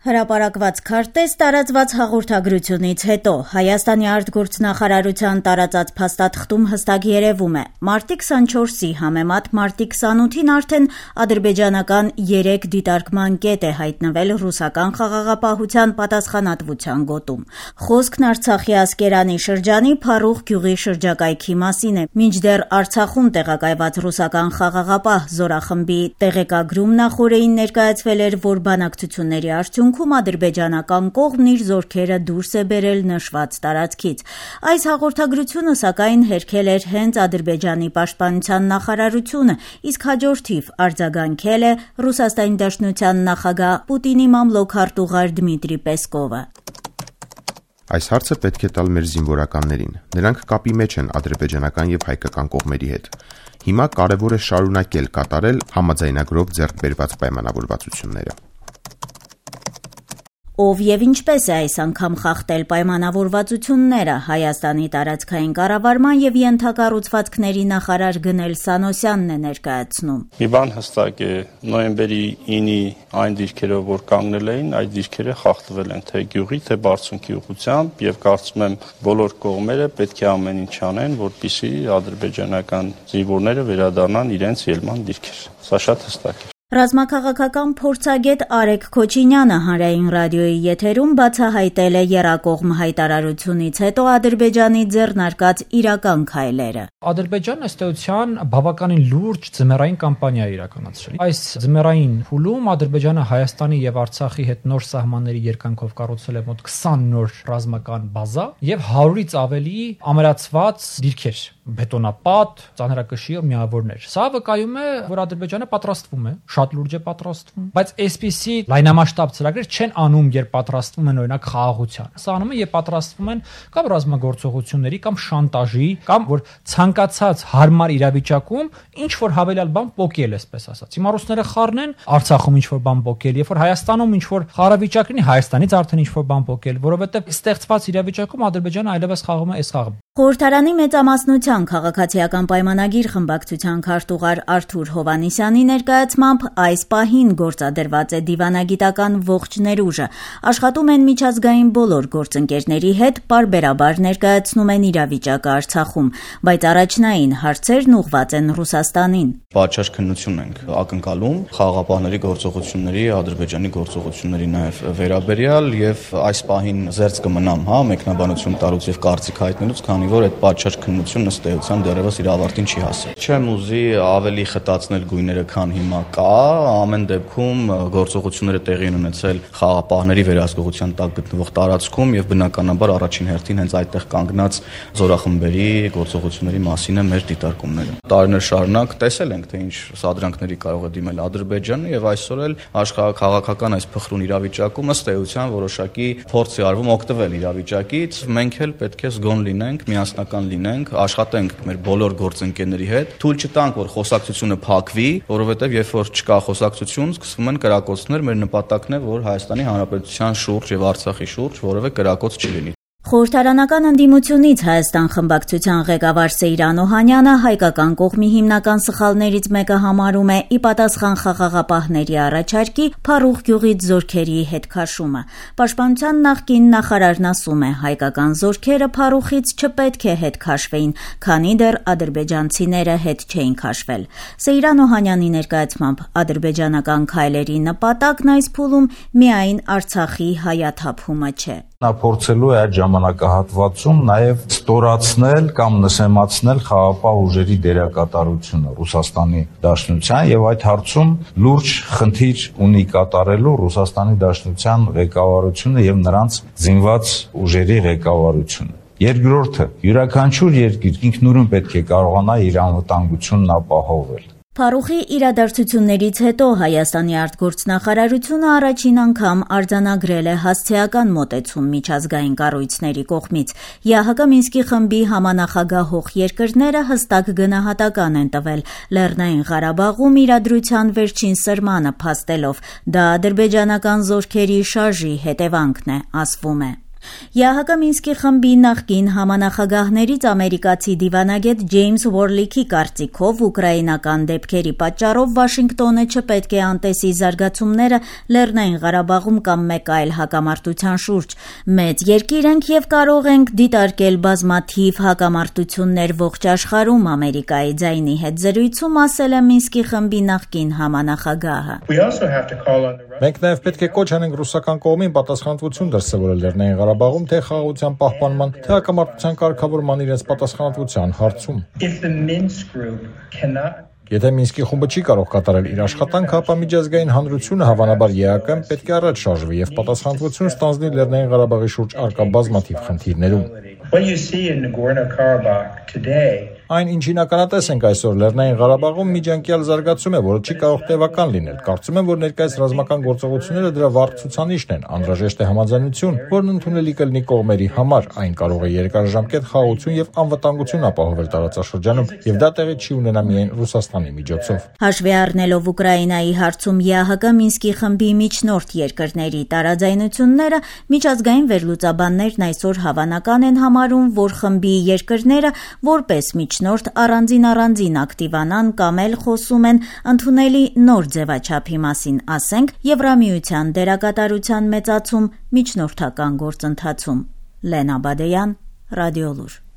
Հրապարակված քարտեզ տարածված հաղորդագրությունից հետո Հայաստանի արտգործնախարարության տարածած փաստաթղթում հստակ երևում է. մարտի 24-ի համեմատ մարտի 28-ին արդեն ադրբեջանական 3 դիտարկման կետ է հայտնվել ռուսական խաղաղապահության պատասխանատվության գոտում։ Խոսքն Արցախի Ասկերանի շրջանի Փարուխ գյուղի շրջակայքի մասին է։ Մինչդեռ Արցախում տեղակայված ռուսական խաղաղապահ զորախմբի տեղեկագրում նախորդին ներկայացվել էր, որ բանակցությունների արդյունքում արդյունքում ադրբեջանական կողմն իր զորքերը դուրս է բերել նշված տարածքից։ Այս հաղորդագրությունը սակայն հերքել էր հենց Ադրբեջանի պաշտպանության նախարարությունը, իսկ հաջորդիվ արձագանքել է Ռուսաստանի Դաշնության նախագահ Պուտինի մամլոք-արտուղար Դմիտրի Պեսկովը։ Այս հարցը պետք է տալ մեր զինվորականներին։ Նրանք կապի մեջ են ադրբեջանական եւ հայկական կողմերի հետ։ Հիմա կարևոր է շարունակել կատարել համաձայնագրով ձեռք բերված պայմանավորվածությունները ով եւ ինչպես է այս անգամ խախտել պայմանավորվածությունները Հայաստանի տարածքային կառավարման եւ ենթակառուցվածքների նախարար Գնել Սանոսյանն է ներկայացնում։ Մի բան հստակ է, նոյեմբերի 9-ի այն դիրքերով, որ կանգնել էին, այդ դիրքերը խախտվել են թե գյուղի, թե բարձունքի ուղությամբ եւ կարծում եմ բոլոր կողմերը պետք է ամեն ինչ անեն, որպիսի ադրբեջանական զինվորները վերադառնան իրենց ելման դիրքեր։ Սա շատ հստակ է։ Ռազմաքաղաքական փորձագետ Արեգ Քոչինյանը հանրային ռադիոյի եթերում բացահայտել է Երակողմ հայտարարությունից հետո Ադրբեջանի ձեռնարկած իրական քայլերը։ Ադրբեջանը ըստ էության բավականին լուրջ ձմեռային կամպանիա է իրականացրել։ Այս ձմեռային փուլում Ադրբեջանը Հայաստանի եւ Արցախի հետ նոր սահմանների երկայնքով կառուցել է մոտ 20 նոր ռազմական բազա եւ 100-ից ավելի ամերացված դիրքեր բետոնապատ, ծանրակշիռ միավորներ։ Սա վկայում է, որ Ադրբեջանը պատրաստվում է, շատ լուրջ է պատրաստվում, բայց այսպիսի լայնամասշտաբ ծրագրեր չեն անում, երբ պատրաստվում են օրինակ խաղաղության։ Սա անում են, երբ պատրաստվում են կամ ռազմագործողությունների կամ շանտաժի, կամ որ ցանկացած հարմար իրավիճակում ինչ որ հավելյալ բան փոկել, այսպես ասած։ Հիմա ռուսները խառնեն Արցախում ինչ որ բան փոկել, երբ որ Հայաստանում ինչ որ խաղավիճակ լինի, Հայաստանից արդեն ինչ որ բան փոկել, որովհետև ստեղծված իրավիճակում Ադրբեջանը այլևս խաղում է այս խաղը։ Խորհրդարանի մեծամասնության քաղաքացիական պայմանագիր խմբակցության քարտուղար Արթուր Հովանիսյանի ներկայացմամբ այս պահին գործադրված է դիվանագիտական ողջ ներուժը։ Աշխատում են միջազգային բոլոր գործընկերների հետ, parberabar ներկայացնում են իրավիճակը Արցախում, բայց առաջնային հարցերն ուղված են Ռուսաստանին։ Պատշաճ քննություն ենք ակնկալում խաղապահների գործողությունների, Ադրբեջանի գործողությունների նաև վերաբերյալ եւ այս պահին զերծ կմնամ, հա, մեկնաբանություն տալուց եւ կարծիք հայտնելուց, քանի որ այդ պատշաճ քննությունն ըստ էության դեռևս իր ավարտին չի հասել։ Չեմ ուզի ավելի խտացնել գույները, քան հիմա կա, ամեն դեպքում գործողությունները տեղի են ունեցել խաղապահների վերահսկողության տակ գտնվող տարածքում եւ բնականաբար առաջին հերթին հենց այդտեղ կանգնած զորախմբերի գործողությունների մասին է մեր դիտարկումները։ Տարիներ շարունակ տեսել ենք, թե ինչ սադրանքների կարող է դիմել Ադրբեջանը եւ այսօր էլ աշխարհակաղակական այս փխրուն իրավիճակում ըստ էության որոշակի փորձ է արվում օգտվել իրավիճակից։ Մենք էլ պետք է զգոն լինենք, միասնական լինենք, աշխատենք մեր բոլոր գործընկերների հետ, թույլ չտանք, որ խոսակցությունը փակվի, որովհետև երբ որ չկա խոսակցություն, սկսվում են կրակոցներ, մեր նպատակն է, որ Հայաստանի Հանրապետության շուրջ եւ Արցախի շուրջ որևէ կրակոց չլինի։ Խորհրդարանական ընդդիմությունից Հայաստան խմբակցության ղեկավար Սեյրան Օհանյանը հայկական կողմի հիմնական սխալներից մեկը համարում է ի պատասխան խաղաղապահների առաջարկի Փարուխ գյուղից զորքերի հետ քաշումը։ Պաշտպանության նախկին նախարարն ասում է, հայկական զորքերը Փարուխից չպետք է հետ քաշվեին, քանի դեռ ադրբեջանցիները հետ չէին քաշվել։ Սեյրան Օհանյանի ներկայացմամբ ադրբեջանական քայլերի նպատակն այս փուլում միայն Արցախի հայաթափումը չէ։ Նա փորձելու է այդ ժամանակահատվածում նաև ստորացնել կամ նսեմացնել խաղապահ ուժերի դերակատարությունը Ռուսաստանի Դաշնության եւ այդ հարցում լուրջ խնդիր ունի կատարելու Ռուսաստանի Դաշնության ղեկավարությունը եւ նրանց զինված ուժերի ղեկավարությունը։ Երկրորդը յուրաքանչյուր երկիր ինքնուրույն պետք է կարողանա իր անվտանգությունն ապահովել։ Փարուխի իրադարձություններից հետո Հայաստանի արտգործնախարարությունը առաջին անգամ արձանագրել է հասցեական մոտեցում միջազգային կառույցների կողմից։ ԵԱՀԿ Մինսկի խմբի համանախագահող երկրները հստակ գնահատական են տվել Լեռնային Ղարաբաղում իրադրության վերջին սրմանը փաստելով։ Դա ադրբեջանական զորքերի շարժի հետևանքն է, ասվում է։ ԵԱՀԿ Մինսկի խմբի նախկին համանախագահներից ամերիկացի դիվանագետ Ջեյմս Ուորլիքի կարծիքով ուկրաինական դեպքերի պատճառով Վաշինգտոնը չպետք է անտեսի զարգացումները Լեռնային Ղարաբաղում կամ մեկ այլ հակամարտության շուրջ։ Մեծ երկիր ենք եւ կարող ենք դիտարկել բազմաթիվ հակամարտություններ ողջ աշխարհում Ամերիկայի ձայնի հետ զրույցում ասել է Մինսկի խմբի նախկին համանախագահը։ Մենք նաեւ պետք է կոչ անենք ռուսական կողմին պատասխանատվություն դրսևորել Լեռնային Ղարաբաղում թե խաղաղության պահպանման, թե հակամարտության կարգավորման իրենց պատասխանատվության հարցում։ Եթե Մինսկի խումբը չի կարող կատարել իր աշխատանքը, ապա միջազգային հանրությունը հավանաբար ԵԱԿ-ն պետք է առաջ շարժվի եւ պատասխանատվություն ստանձնի Լեռնային Ղարաբաղի շուրջ արկա բազմաթիվ խնդիրներում։ What you see in Nagorno-Karabakh today Այն ինչին ականատես ենք այսօր Լեռնային Ղարաբաղում միջանկյալ զարգացում է, որը չի կարող տևական լինել։ Կարծում եմ, որ ներկայիս ռազմական գործողությունները դրա վառ ցուցանիշն են։ Անհրաժեշտ է համաձայնություն, որն ընդունելի կլինի կողմերի համար։ Այն կարող է երկարաժամկետ խաղաղություն եւ անվտանգություն ապահովել տարածաշրջանում, եւ դա տեղի չի ունենա միայն Ռուսաստանի միջոցով։ Հաշվի առնելով Ուկրաինայի հարցում ԵԱՀԿ Մինսկի խմբի միջնորդ երկրների տարաձայնությունները, միջազգային վերլուծաբաններն այսօր հավանական են համարում, որ խմբի երկրները որպես միջ առաջնորդ առանձին-առանձին ակտիվանան կամ էլ խոսում են ընդունելի նոր ձևաչափի մասին, ասենք Եվրամիության դերակատարության մեծացում միջնորդական գործընթացում։ Լենա Բադեյան, Ռադիոլուր